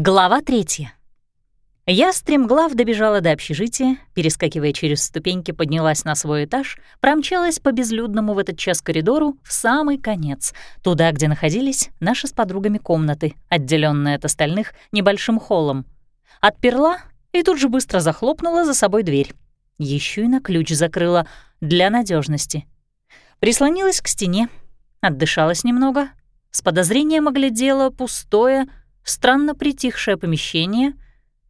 Глава третья. Я стремглав добежала до общежития, перескакивая через ступеньки, поднялась на свой этаж, промчалась по безлюдному в этот час коридору в самый конец, туда, где находились наши с подругами комнаты, отделенные от остальных небольшим холлом. Отперла и тут же быстро захлопнула за собой дверь. Еще и на ключ закрыла для надежности. Прислонилась к стене, отдышалась немного, с подозрением оглядела пустое, странно притихшее помещение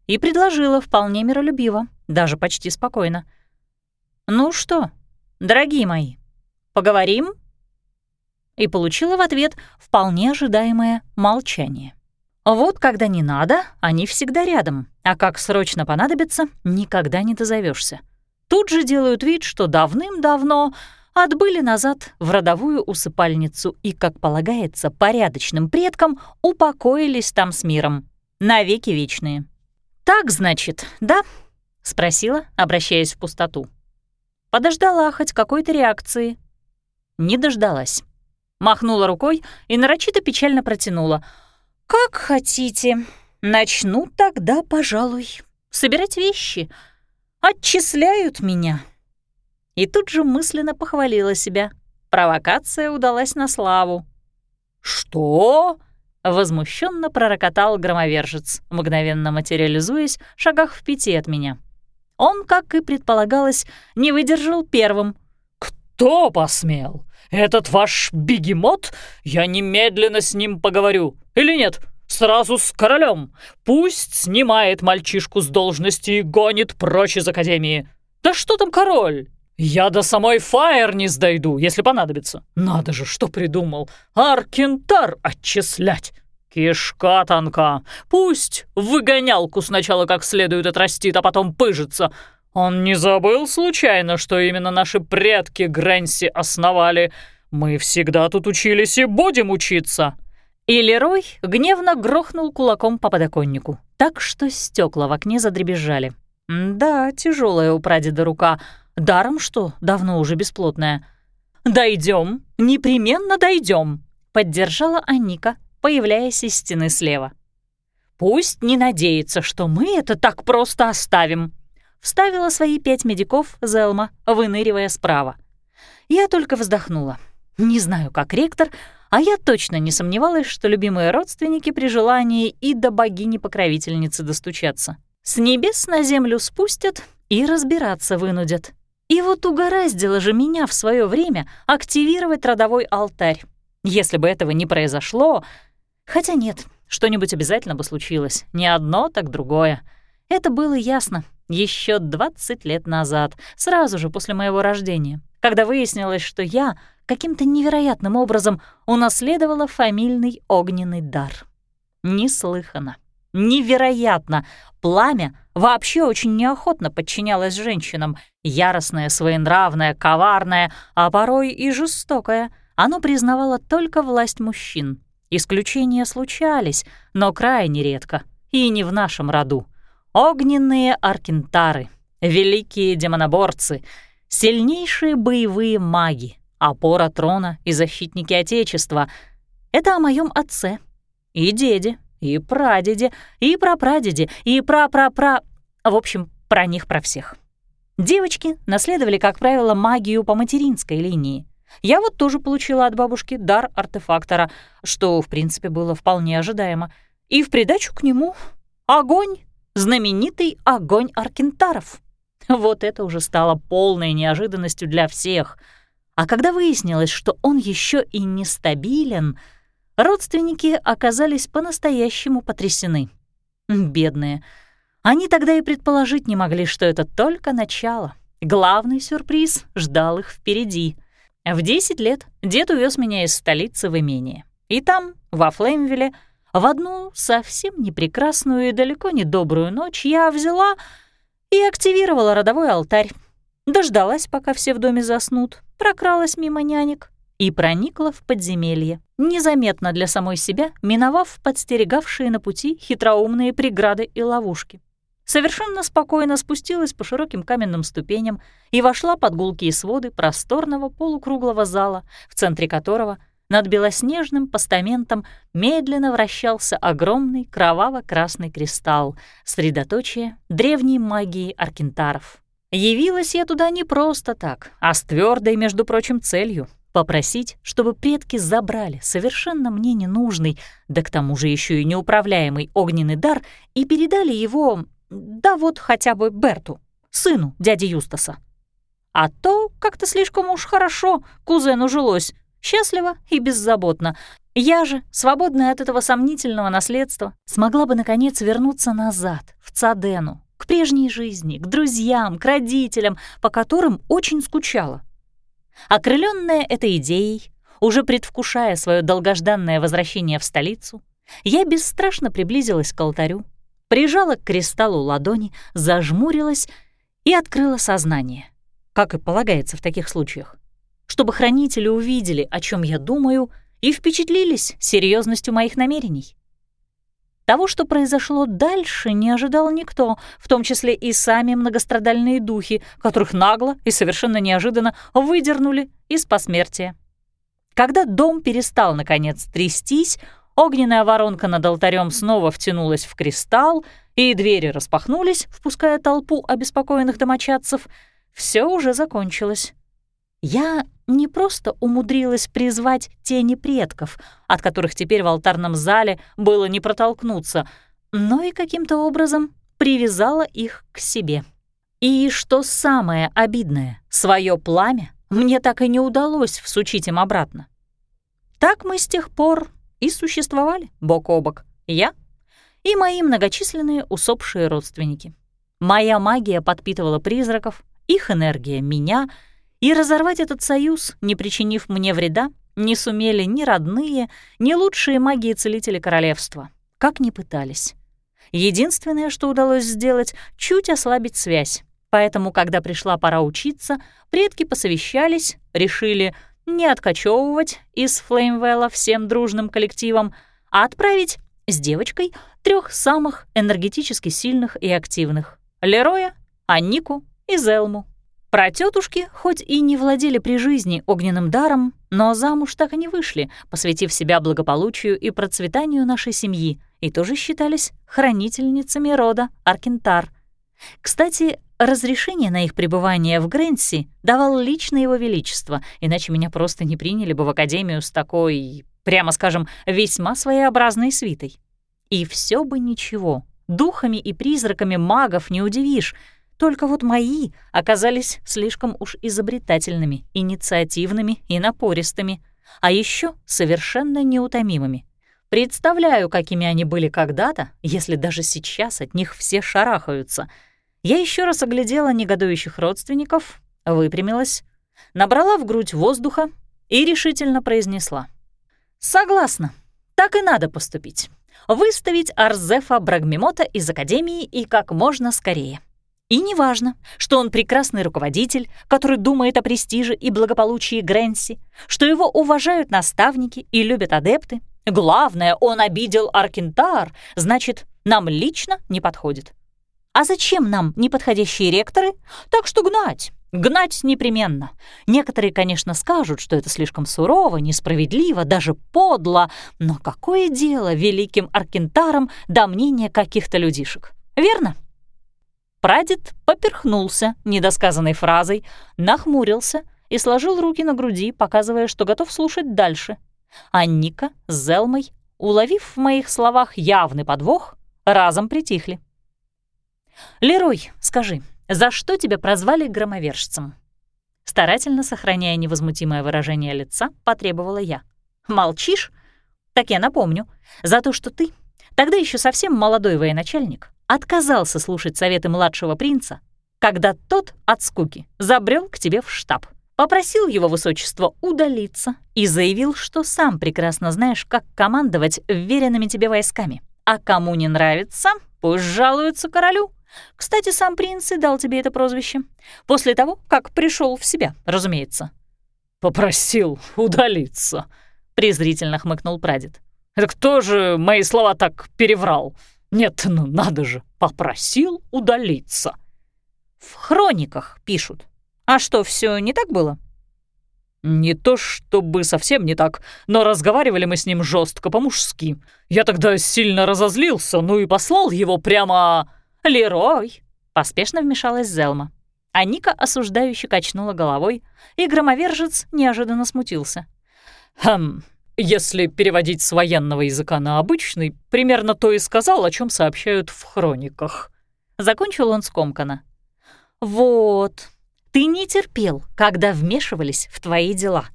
и предложила вполне миролюбиво, даже почти спокойно. «Ну что, дорогие мои, поговорим?» И получила в ответ вполне ожидаемое молчание. Вот когда не надо, они всегда рядом, а как срочно понадобится, никогда не дозовешься. Тут же делают вид, что давным-давно отбыли назад в родовую усыпальницу и, как полагается, порядочным предкам упокоились там с миром. Навеки вечные. «Так, значит, да?» — спросила, обращаясь в пустоту. Подождала хоть какой-то реакции. Не дождалась. Махнула рукой и нарочито печально протянула. «Как хотите. Начну тогда, пожалуй, собирать вещи. Отчисляют меня». И тут же мысленно похвалила себя. Провокация удалась на славу. «Что?» — возмущенно пророкотал громовержец, мгновенно материализуясь в шагах в пяти от меня. Он, как и предполагалось, не выдержал первым. «Кто посмел? Этот ваш бегемот? Я немедленно с ним поговорю. Или нет?» Сразу с королем. Пусть снимает мальчишку с должности и гонит прочь из академии. Да что там король? «Я до самой Фаернис дойду, если понадобится. Надо же, что придумал. Аркентар отчислять. Кишка тонка. Пусть выгонялку сначала как следует отрастит, а потом пыжится. Он не забыл случайно, что именно наши предки Грэнси основали. Мы всегда тут учились и будем учиться». И Лерой гневно грохнул кулаком по подоконнику, так что стекла в окне задребезжали. Да, тяжелая у прадеда рука — Даром что, давно уже бесплотная. Дойдем, непременно дойдем, поддержала Аника, появляясь из стены слева. Пусть не надеется, что мы это так просто оставим, вставила свои пять медиков Зелма, выныривая справа. Я только вздохнула. Не знаю, как ректор, а я точно не сомневалась, что любимые родственники при желании и до богини-покровительницы достучаться. С небес на землю спустят и разбираться вынудят. И вот угораздило же меня в свое время активировать родовой алтарь. Если бы этого не произошло... Хотя нет, что-нибудь обязательно бы случилось. Не одно, так другое. Это было ясно еще 20 лет назад, сразу же после моего рождения, когда выяснилось, что я каким-то невероятным образом унаследовала фамильный огненный дар. Неслыханно. Невероятно! Пламя вообще очень неохотно подчинялось женщинам. Яростное, своенравное, коварное, а порой и жестокое. Оно признавало только власть мужчин. Исключения случались, но крайне редко. И не в нашем роду. Огненные аркентары, великие демоноборцы, сильнейшие боевые маги, опора трона и защитники Отечества — это о моем отце и деде, и прадеде, и прапрадеде, и пра-пра-пра... В общем, про них про всех. Девочки наследовали, как правило, магию по материнской линии. Я вот тоже получила от бабушки дар артефактора, что, в принципе, было вполне ожидаемо. И в придачу к нему огонь, знаменитый огонь аркентаров. Вот это уже стало полной неожиданностью для всех. А когда выяснилось, что он еще и нестабилен — Родственники оказались по-настоящему потрясены. Бедные. Они тогда и предположить не могли, что это только начало. Главный сюрприз ждал их впереди. В 10 лет дед увез меня из столицы в имение. И там, во Флеймвилле, в одну совсем непрекрасную и далеко не добрую ночь я взяла и активировала родовой алтарь. Дождалась, пока все в доме заснут, прокралась мимо нянек, и проникла в подземелье, незаметно для самой себя, миновав подстерегавшие на пути хитроумные преграды и ловушки. Совершенно спокойно спустилась по широким каменным ступеням и вошла под гулкие своды просторного полукруглого зала, в центре которого над белоснежным постаментом медленно вращался огромный кроваво-красный кристалл, средоточие древней магии аркентаров. Явилась я туда не просто так, а с твердой, между прочим, целью — попросить, чтобы предки забрали совершенно мне ненужный, да к тому же еще и неуправляемый огненный дар и передали его, да вот хотя бы Берту, сыну дяди Юстаса. А то как-то слишком уж хорошо кузену жилось, счастливо и беззаботно. Я же, свободная от этого сомнительного наследства, смогла бы, наконец, вернуться назад, в Цадену, к прежней жизни, к друзьям, к родителям, по которым очень скучала. Окрыленная этой идеей, уже предвкушая свое долгожданное возвращение в столицу, я бесстрашно приблизилась к алтарю, прижала к кристаллу ладони, зажмурилась и открыла сознание, как и полагается в таких случаях, чтобы хранители увидели, о чем я думаю, и впечатлились серьезностью моих намерений. Того, что произошло дальше, не ожидал никто, в том числе и сами многострадальные духи, которых нагло и совершенно неожиданно выдернули из посмертия. Когда дом перестал, наконец, трястись, огненная воронка над алтарем снова втянулась в кристалл, и двери распахнулись, впуская толпу обеспокоенных домочадцев, все уже закончилось. Я не просто умудрилась призвать тени предков, от которых теперь в алтарном зале было не протолкнуться, но и каким-то образом привязала их к себе. И что самое обидное, свое пламя мне так и не удалось всучить им обратно. Так мы с тех пор и существовали бок о бок, я и мои многочисленные усопшие родственники. Моя магия подпитывала призраков, их энергия — меня — и разорвать этот союз, не причинив мне вреда, не сумели ни родные, ни лучшие маги и целители королевства, как ни пытались. Единственное, что удалось сделать, чуть ослабить связь. Поэтому, когда пришла пора учиться, предки посовещались, решили не откачевывать из Флеймвелла всем дружным коллективом, а отправить с девочкой трех самых энергетически сильных и активных — Лероя, Аннику и Зелму. Про тетушки хоть и не владели при жизни огненным даром, но замуж так и не вышли, посвятив себя благополучию и процветанию нашей семьи, и тоже считались хранительницами рода Аркентар. Кстати, разрешение на их пребывание в Грэнси давал лично его величество, иначе меня просто не приняли бы в академию с такой, прямо скажем, весьма своеобразной свитой. И все бы ничего, духами и призраками магов не удивишь — только вот мои оказались слишком уж изобретательными, инициативными и напористыми, а еще совершенно неутомимыми. Представляю, какими они были когда-то, если даже сейчас от них все шарахаются. Я еще раз оглядела негодующих родственников, выпрямилась, набрала в грудь воздуха и решительно произнесла. «Согласна, так и надо поступить. Выставить Арзефа Брагмимота из Академии и как можно скорее». И не важно, что он прекрасный руководитель, который думает о престиже и благополучии Грэнси, что его уважают наставники и любят адепты. Главное, он обидел Аркентар, значит, нам лично не подходит. А зачем нам неподходящие ректоры? Так что гнать. Гнать непременно. Некоторые, конечно, скажут, что это слишком сурово, несправедливо, даже подло, но какое дело великим аркентарам до мнения каких-то людишек? Верно? Прадед поперхнулся недосказанной фразой, нахмурился и сложил руки на груди, показывая, что готов слушать дальше. А Ника с Зелмой, уловив в моих словах явный подвох, разом притихли. «Лерой, скажи, за что тебя прозвали громовержцем?» Старательно сохраняя невозмутимое выражение лица, потребовала я. «Молчишь? Так я напомню. За то, что ты, тогда еще совсем молодой военачальник, отказался слушать советы младшего принца, когда тот от скуки забрел к тебе в штаб. Попросил его высочество удалиться и заявил, что сам прекрасно знаешь, как командовать вверенными тебе войсками. А кому не нравится, пусть жалуется королю. Кстати, сам принц и дал тебе это прозвище. После того, как пришел в себя, разумеется. «Попросил удалиться», — презрительно хмыкнул прадед. «Это кто же мои слова так переврал? Нет, ну надо же, попросил удалиться. В хрониках пишут. А что, все не так было? Не то чтобы совсем не так, но разговаривали мы с ним жестко по-мужски. Я тогда сильно разозлился, ну и послал его прямо... «Лерой!» — поспешно вмешалась Зелма. А Ника осуждающе качнула головой, и громовержец неожиданно смутился. «Хм, если переводить с военного языка на обычный, примерно то и сказал, о чем сообщают в хрониках». Закончил он скомканно. «Вот, ты не терпел, когда вмешивались в твои дела.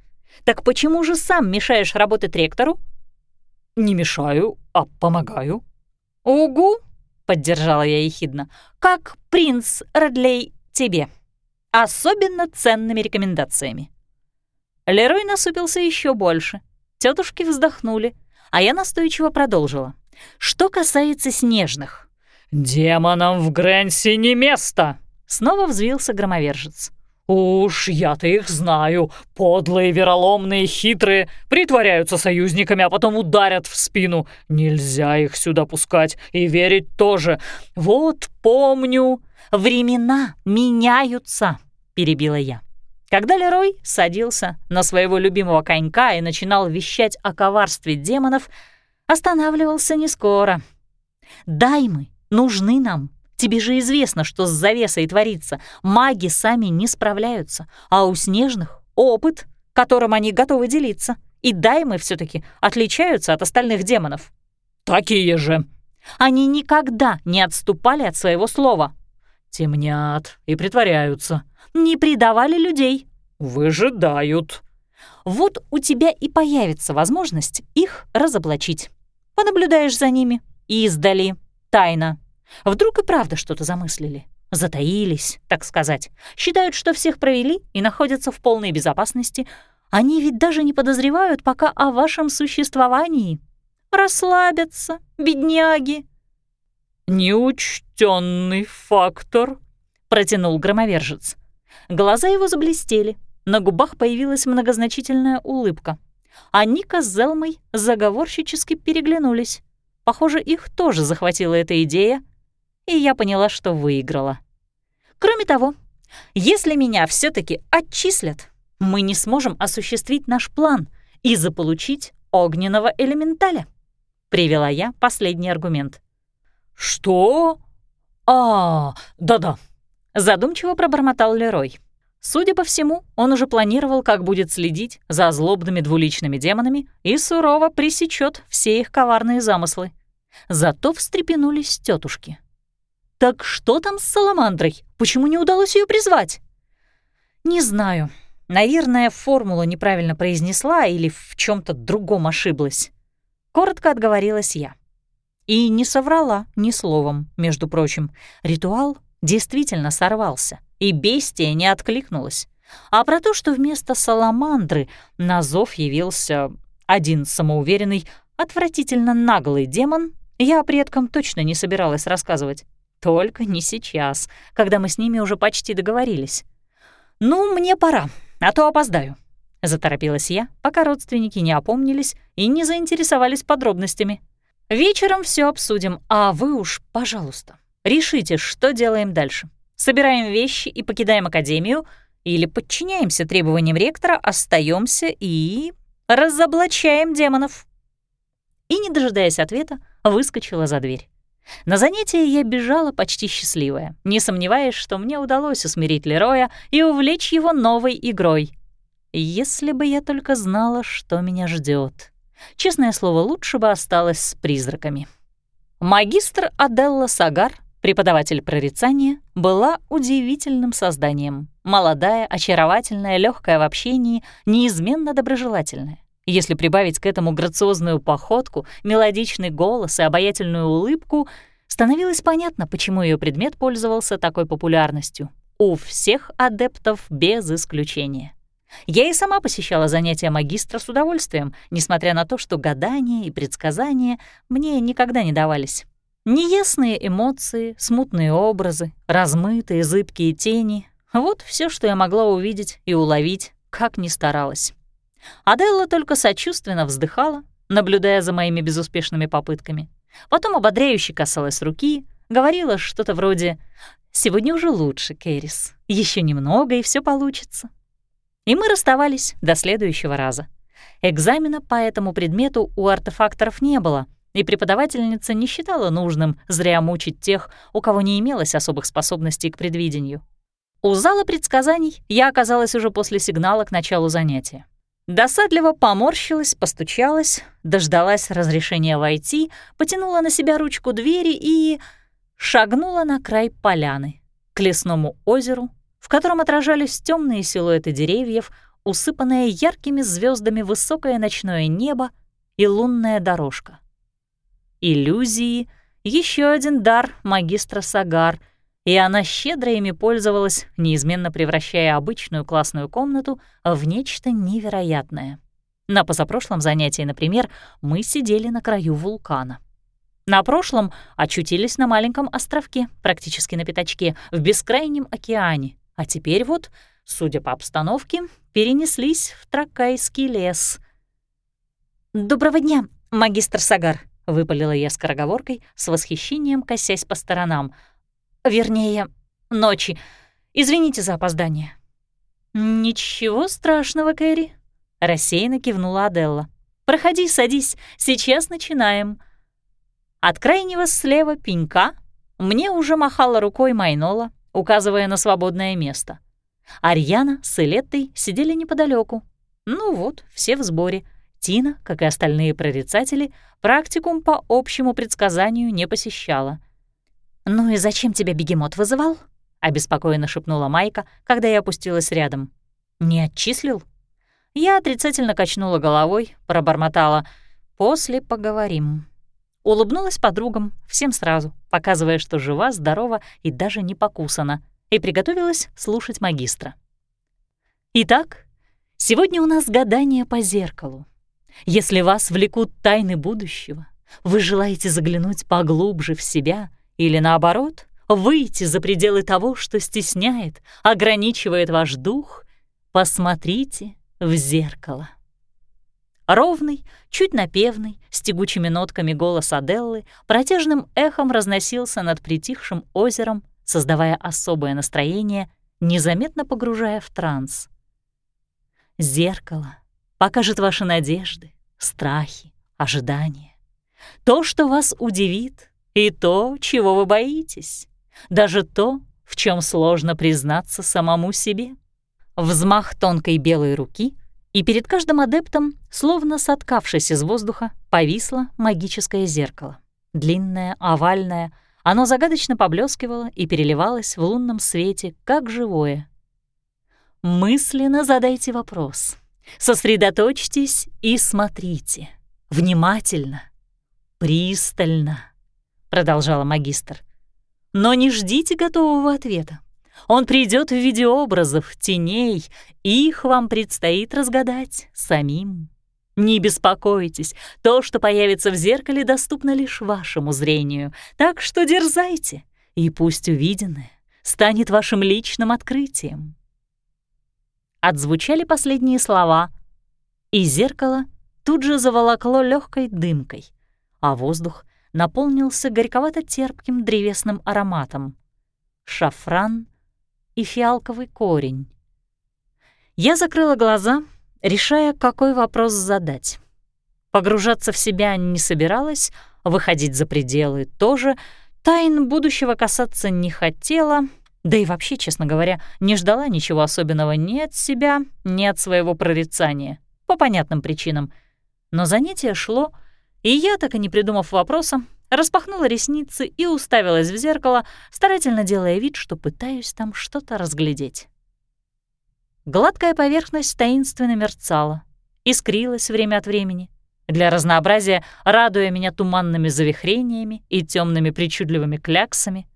Так почему же сам мешаешь работать ректору?» «Не мешаю, а помогаю». «Угу», — поддержала я ехидно, — «как принц Родлей тебе. Особенно ценными рекомендациями». Лерой насупился еще больше. Тетушки вздохнули, а я настойчиво продолжила. «Что касается снежных». «Демонам в Грэнси не место!» Снова взвился громовержец. «Уж я-то их знаю. Подлые, вероломные, хитрые. Притворяются союзниками, а потом ударят в спину. Нельзя их сюда пускать. И верить тоже. Вот помню...» «Времена меняются», — перебила я. Когда Лерой садился на своего любимого конька и начинал вещать о коварстве демонов, останавливался не скоро. «Даймы нужны нам. Тебе же известно, что с завесой творится. Маги сами не справляются, а у снежных — опыт, которым они готовы делиться. И даймы все таки отличаются от остальных демонов». «Такие же». Они никогда не отступали от своего слова. «Темнят и притворяются», не предавали людей. Выжидают. Вот у тебя и появится возможность их разоблачить. Понаблюдаешь за ними и издали. Тайно. Вдруг и правда что-то замыслили. Затаились, так сказать. Считают, что всех провели и находятся в полной безопасности. Они ведь даже не подозревают пока о вашем существовании. Расслабятся, бедняги. Неучтенный фактор, протянул громовержец. Глаза его заблестели, на губах появилась многозначительная улыбка. А Ника с Зелмой заговорщически переглянулись. Похоже, их тоже захватила эта идея, и я поняла, что выиграла. Кроме того, если меня все таки отчислят, мы не сможем осуществить наш план и заполучить огненного элементаля. Привела я последний аргумент. «Что? А, да-да, Задумчиво пробормотал Лерой. Судя по всему, он уже планировал, как будет следить за злобными двуличными демонами и сурово пресечет все их коварные замыслы. Зато встрепенулись тетушки. «Так что там с Саламандрой? Почему не удалось ее призвать?» «Не знаю. Наверное, формулу неправильно произнесла или в чем то другом ошиблась». Коротко отговорилась я. И не соврала ни словом, между прочим. Ритуал действительно сорвался, и бестия не откликнулась. А про то, что вместо саламандры на зов явился один самоуверенный, отвратительно наглый демон, я предкам точно не собиралась рассказывать. Только не сейчас, когда мы с ними уже почти договорились. «Ну, мне пора, а то опоздаю», — заторопилась я, пока родственники не опомнились и не заинтересовались подробностями. «Вечером все обсудим, а вы уж, пожалуйста, Решите, что делаем дальше. Собираем вещи и покидаем академию или подчиняемся требованиям ректора, остаемся и разоблачаем демонов. И, не дожидаясь ответа, выскочила за дверь. На занятие я бежала почти счастливая, не сомневаясь, что мне удалось усмирить Лероя и увлечь его новой игрой. Если бы я только знала, что меня ждет. Честное слово, лучше бы осталась с призраками. Магистр Аделла Сагар Преподаватель прорицания была удивительным созданием. Молодая, очаровательная, легкая в общении, неизменно доброжелательная. Если прибавить к этому грациозную походку, мелодичный голос и обаятельную улыбку, становилось понятно, почему ее предмет пользовался такой популярностью. У всех адептов без исключения. Я и сама посещала занятия магистра с удовольствием, несмотря на то, что гадания и предсказания мне никогда не давались. Неясные эмоции, смутные образы, размытые зыбкие тени — вот все, что я могла увидеть и уловить, как ни старалась. Аделла только сочувственно вздыхала, наблюдая за моими безуспешными попытками. Потом ободряюще касалась руки, говорила что-то вроде «Сегодня уже лучше, Кэрис. Еще немного, и все получится». И мы расставались до следующего раза. Экзамена по этому предмету у артефакторов не было, и преподавательница не считала нужным зря мучить тех, у кого не имелось особых способностей к предвидению. У зала предсказаний я оказалась уже после сигнала к началу занятия. Досадливо поморщилась, постучалась, дождалась разрешения войти, потянула на себя ручку двери и... шагнула на край поляны, к лесному озеру, в котором отражались темные силуэты деревьев, усыпанное яркими звездами высокое ночное небо и лунная дорожка. Иллюзии — еще один дар магистра Сагар — и она щедро ими пользовалась, неизменно превращая обычную классную комнату в нечто невероятное. На позапрошлом занятии, например, мы сидели на краю вулкана. На прошлом очутились на маленьком островке, практически на пятачке, в бескрайнем океане, а теперь вот, судя по обстановке, перенеслись в Тракайский лес. «Доброго дня, магистр Сагар», — выпалила я скороговоркой, с восхищением косясь по сторонам — Вернее, ночи. Извините за опоздание». «Ничего страшного, Кэрри», — рассеянно кивнула Аделла. «Проходи, садись, сейчас начинаем». От крайнего слева пенька мне уже махала рукой Майнола, указывая на свободное место. Арьяна с Элеттой сидели неподалеку. Ну вот, все в сборе. Тина, как и остальные прорицатели, практикум по общему предсказанию не посещала — «Ну и зачем тебя бегемот вызывал?» — обеспокоенно шепнула Майка, когда я опустилась рядом. «Не отчислил?» Я отрицательно качнула головой, пробормотала «После поговорим». Улыбнулась подругам, всем сразу, показывая, что жива, здорова и даже не покусана, и приготовилась слушать магистра. Итак, сегодня у нас гадание по зеркалу. Если вас влекут тайны будущего, вы желаете заглянуть поглубже в себя — или наоборот, выйти за пределы того, что стесняет, ограничивает ваш дух, посмотрите в зеркало. Ровный, чуть напевный, с тягучими нотками голос Аделлы протяжным эхом разносился над притихшим озером, создавая особое настроение, незаметно погружая в транс. Зеркало покажет ваши надежды, страхи, ожидания. То, что вас удивит, и то, чего вы боитесь, даже то, в чем сложно признаться самому себе. Взмах тонкой белой руки, и перед каждым адептом, словно соткавшись из воздуха, повисло магическое зеркало. Длинное, овальное, оно загадочно поблескивало и переливалось в лунном свете, как живое. Мысленно задайте вопрос. Сосредоточьтесь и смотрите. Внимательно, пристально продолжала магистр. Но не ждите готового ответа. Он придет в виде образов, теней, и их вам предстоит разгадать самим. Не беспокойтесь, то, что появится в зеркале, доступно лишь вашему зрению, так что дерзайте, и пусть увиденное станет вашим личным открытием. Отзвучали последние слова, и зеркало тут же заволокло легкой дымкой, а воздух наполнился горьковато-терпким древесным ароматом. Шафран и фиалковый корень. Я закрыла глаза, решая, какой вопрос задать. Погружаться в себя не собиралась, выходить за пределы тоже, тайн будущего касаться не хотела, да и вообще, честно говоря, не ждала ничего особенного ни от себя, ни от своего прорицания, по понятным причинам. Но занятие шло, и я, так и не придумав вопроса, распахнула ресницы и уставилась в зеркало, старательно делая вид, что пытаюсь там что-то разглядеть. Гладкая поверхность таинственно мерцала, искрилась время от времени, для разнообразия радуя меня туманными завихрениями и темными причудливыми кляксами.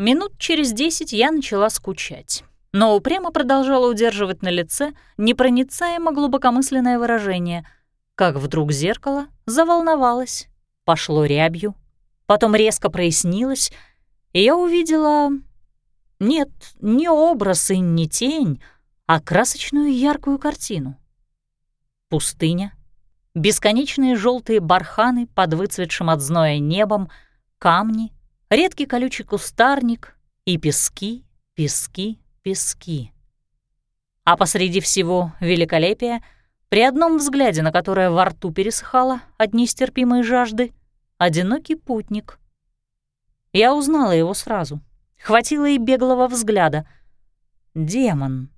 Минут через десять я начала скучать, но упрямо продолжала удерживать на лице непроницаемо глубокомысленное выражение — как вдруг зеркало заволновалось, пошло рябью, потом резко прояснилось, и я увидела... Нет, не образ и не тень, а красочную яркую картину. Пустыня, бесконечные желтые барханы под выцветшим от зноя небом, камни, редкий колючий кустарник и пески, пески, пески. А посреди всего великолепия, при одном взгляде, на которое во рту пересыхало от нестерпимой жажды, одинокий путник. Я узнала его сразу. Хватило и беглого взгляда. Демон.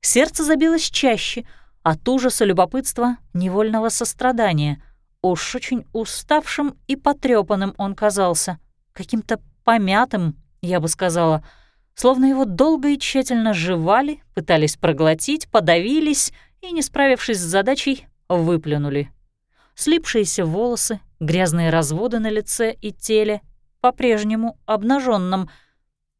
Сердце забилось чаще, от ужаса любопытства, невольного сострадания. Уж очень уставшим и потрепанным он казался, каким-то помятым, я бы сказала, словно его долго и тщательно жевали, пытались проглотить, подавились и, не справившись с задачей, выплюнули. Слипшиеся волосы, грязные разводы на лице и теле, по-прежнему обнаженном,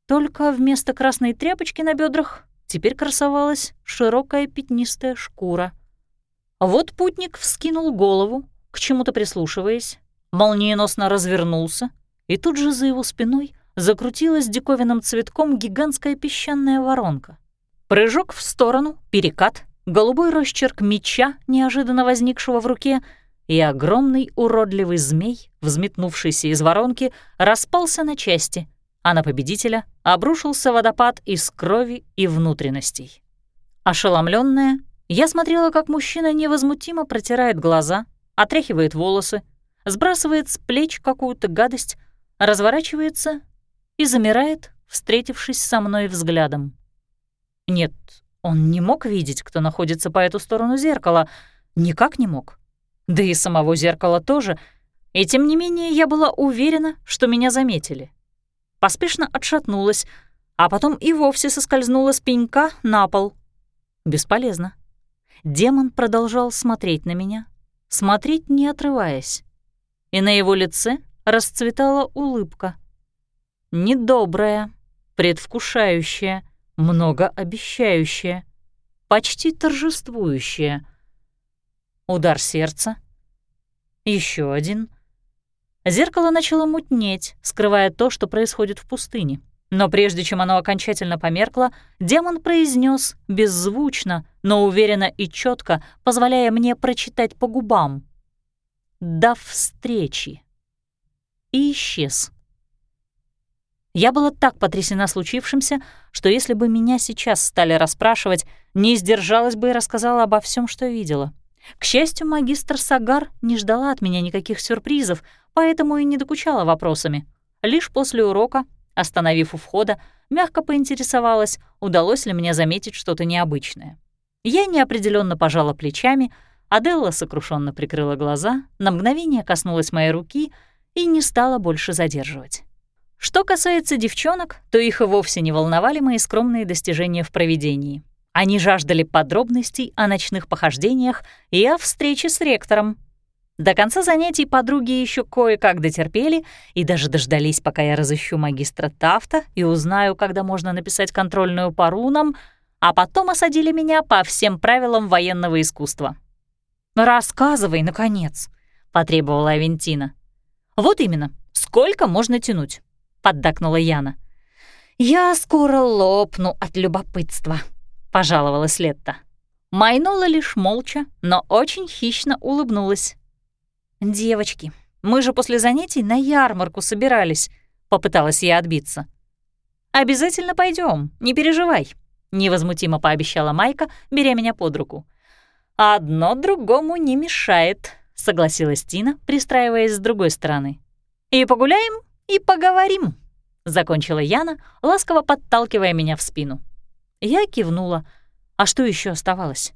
только вместо красной тряпочки на бедрах теперь красовалась широкая пятнистая шкура. Вот путник вскинул голову, к чему-то прислушиваясь, молниеносно развернулся, и тут же за его спиной закрутилась диковинным цветком гигантская песчаная воронка. Прыжок в сторону, перекат, голубой росчерк меча, неожиданно возникшего в руке, и огромный уродливый змей, взметнувшийся из воронки, распался на части, а на победителя обрушился водопад из крови и внутренностей. Ошеломленная, я смотрела, как мужчина невозмутимо протирает глаза, отряхивает волосы, сбрасывает с плеч какую-то гадость, разворачивается и замирает, встретившись со мной взглядом. Нет, он не мог видеть, кто находится по эту сторону зеркала, никак не мог. Да и самого зеркала тоже, и тем не менее я была уверена, что меня заметили поспешно отшатнулась, а потом и вовсе соскользнула с пенька на пол. Бесполезно. Демон продолжал смотреть на меня, смотреть не отрываясь. И на его лице расцветала улыбка. Недобрая, предвкушающая, многообещающая, почти торжествующая. Удар сердца. Еще один — Зеркало начало мутнеть, скрывая то, что происходит в пустыне. Но прежде чем оно окончательно померкло, демон произнес беззвучно, но уверенно и четко, позволяя мне прочитать по губам. «До встречи!» И исчез. Я была так потрясена случившимся, что если бы меня сейчас стали расспрашивать, не сдержалась бы и рассказала обо всем, что видела. К счастью, магистр Сагар не ждала от меня никаких сюрпризов, поэтому и не докучала вопросами. Лишь после урока, остановив у входа, мягко поинтересовалась, удалось ли мне заметить что-то необычное. Я неопределенно пожала плечами, Аделла сокрушенно прикрыла глаза, на мгновение коснулась моей руки и не стала больше задерживать. Что касается девчонок, то их и вовсе не волновали мои скромные достижения в проведении. Они жаждали подробностей о ночных похождениях и о встрече с ректором. До конца занятий подруги еще кое-как дотерпели и даже дождались, пока я разыщу магистра Тафта и узнаю, когда можно написать контрольную по рунам, а потом осадили меня по всем правилам военного искусства. «Рассказывай, наконец», — потребовала Авентина. «Вот именно, сколько можно тянуть?» — поддакнула Яна. «Я скоро лопну от любопытства», — пожаловалась Летта. Майнула лишь молча, но очень хищно улыбнулась. «Девочки, мы же после занятий на ярмарку собирались», — попыталась я отбиться. «Обязательно пойдем, не переживай», — невозмутимо пообещала Майка, беря меня под руку. «Одно другому не мешает», — согласилась Тина, пристраиваясь с другой стороны. «И погуляем, и поговорим», — закончила Яна, ласково подталкивая меня в спину. Я кивнула. А что еще оставалось?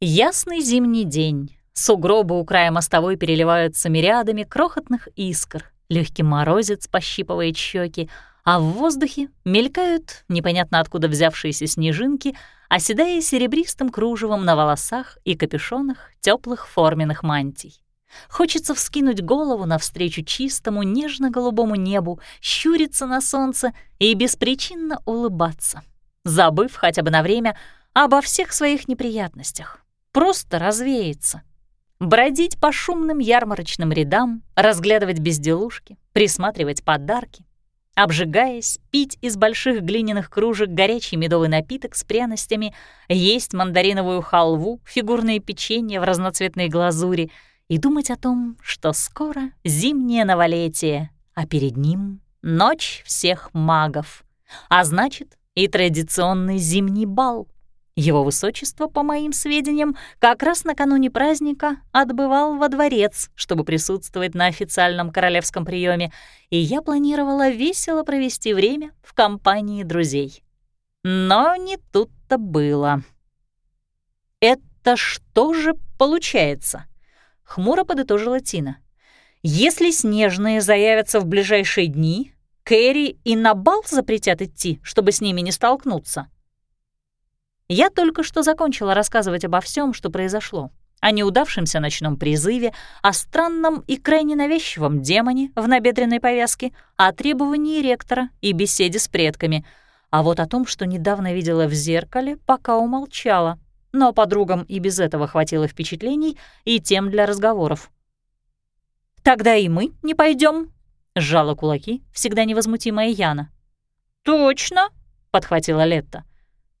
Ясный зимний день. Сугробы у края мостовой переливаются мириадами крохотных искр. Легкий морозец пощипывает щеки, а в воздухе мелькают непонятно откуда взявшиеся снежинки, оседая серебристым кружевом на волосах и капюшонах теплых форменных мантий. Хочется вскинуть голову навстречу чистому нежно-голубому небу, щуриться на солнце и беспричинно улыбаться забыв хотя бы на время обо всех своих неприятностях. Просто развеяться. Бродить по шумным ярмарочным рядам, разглядывать безделушки, присматривать подарки. Обжигаясь, пить из больших глиняных кружек горячий медовый напиток с пряностями, есть мандариновую халву, фигурные печенья в разноцветной глазури и думать о том, что скоро зимнее новолетие, а перед ним — ночь всех магов. А значит, и традиционный зимний бал. Его высочество, по моим сведениям, как раз накануне праздника отбывал во дворец, чтобы присутствовать на официальном королевском приеме, и я планировала весело провести время в компании друзей. Но не тут-то было. «Это что же получается?» — хмуро подытожила Тина. «Если снежные заявятся в ближайшие дни, Кэрри и на бал запретят идти, чтобы с ними не столкнуться». Я только что закончила рассказывать обо всем, что произошло. О неудавшемся ночном призыве, о странном и крайне навязчивом демоне в набедренной повязке, о требовании ректора и беседе с предками. А вот о том, что недавно видела в зеркале, пока умолчала. Но подругам и без этого хватило впечатлений и тем для разговоров. «Тогда и мы не пойдем, сжала кулаки всегда невозмутимая Яна. «Точно!» — подхватила Летта.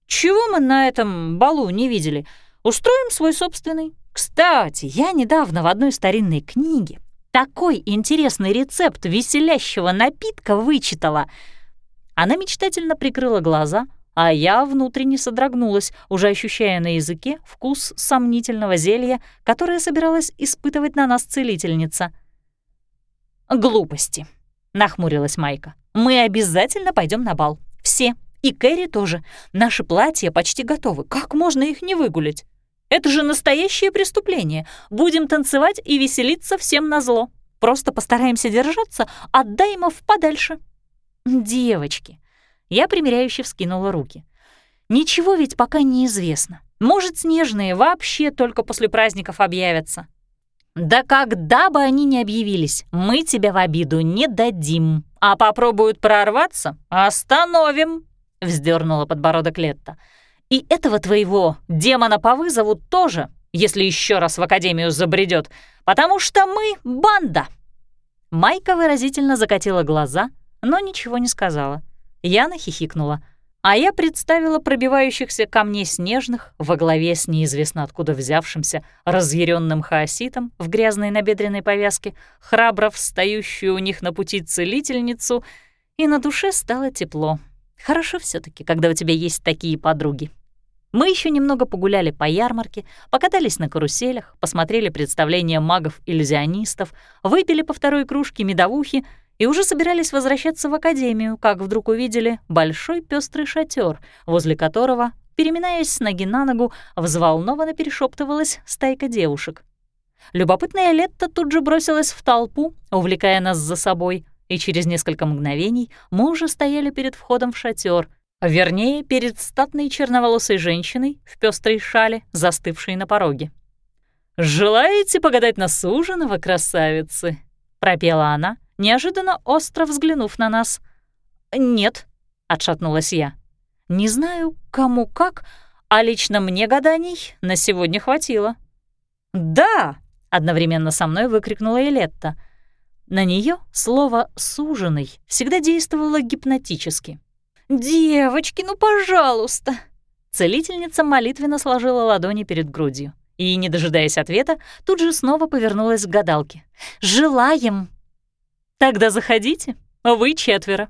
Чего мы на этом балу не видели? Устроим свой собственный. Кстати, я недавно в одной старинной книге такой интересный рецепт веселящего напитка вычитала. Она мечтательно прикрыла глаза, а я внутренне содрогнулась, уже ощущая на языке вкус сомнительного зелья, которое собиралась испытывать на нас целительница. «Глупости», — нахмурилась Майка. «Мы обязательно пойдем на бал. Все, и Кэрри тоже. Наши платья почти готовы. Как можно их не выгулять? Это же настоящее преступление. Будем танцевать и веселиться всем назло. Просто постараемся держаться, отдай в подальше. Девочки. Я примиряюще вскинула руки. Ничего ведь пока не известно. Может, снежные вообще только после праздников объявятся. Да когда бы они ни объявились, мы тебя в обиду не дадим. А попробуют прорваться — остановим. — вздернула подбородок Летта. «И этого твоего демона по вызову тоже, если еще раз в Академию забредет, потому что мы — банда!» Майка выразительно закатила глаза, но ничего не сказала. Яна хихикнула, а я представила пробивающихся ко мне снежных во главе с неизвестно откуда взявшимся разъяренным хаоситом в грязной набедренной повязке, храбро встающую у них на пути целительницу, и на душе стало тепло. Хорошо все таки когда у тебя есть такие подруги. Мы еще немного погуляли по ярмарке, покатались на каруселях, посмотрели представления магов-иллюзионистов, выпили по второй кружке медовухи и уже собирались возвращаться в академию, как вдруг увидели большой пестрый шатер, возле которого, переминаясь с ноги на ногу, взволнованно перешептывалась стайка девушек. Любопытная Летта тут же бросилась в толпу, увлекая нас за собой — и через несколько мгновений мы уже стояли перед входом в шатер, вернее, перед статной черноволосой женщиной в пестрой шале, застывшей на пороге. «Желаете погадать на суженого, красавицы?» — пропела она, неожиданно остро взглянув на нас. «Нет», — отшатнулась я. «Не знаю, кому как, а лично мне гаданий на сегодня хватило». «Да!» — одновременно со мной выкрикнула Элетта. На нее слово «суженый» всегда действовало гипнотически. «Девочки, ну пожалуйста!» Целительница молитвенно сложила ладони перед грудью и, не дожидаясь ответа, тут же снова повернулась к гадалке. «Желаем!» «Тогда заходите, вы четверо».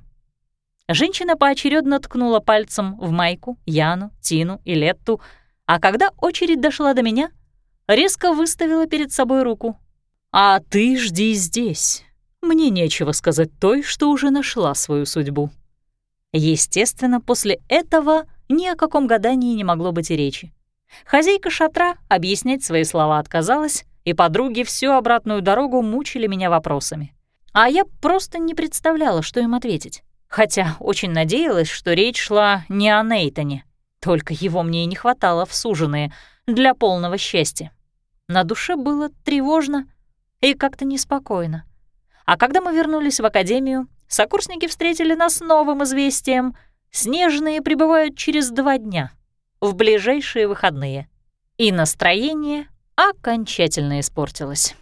Женщина поочередно ткнула пальцем в Майку, Яну, Тину и Летту, а когда очередь дошла до меня, резко выставила перед собой руку. «А ты жди здесь. Мне нечего сказать той, что уже нашла свою судьбу. Естественно, после этого ни о каком гадании не могло быть и речи. Хозяйка шатра объяснять свои слова отказалась, и подруги всю обратную дорогу мучили меня вопросами. А я просто не представляла, что им ответить. Хотя очень надеялась, что речь шла не о Нейтане. Только его мне и не хватало в суженые для полного счастья. На душе было тревожно и как-то неспокойно. А когда мы вернулись в академию, сокурсники встретили нас новым известием. Снежные прибывают через два дня, в ближайшие выходные. И настроение окончательно испортилось.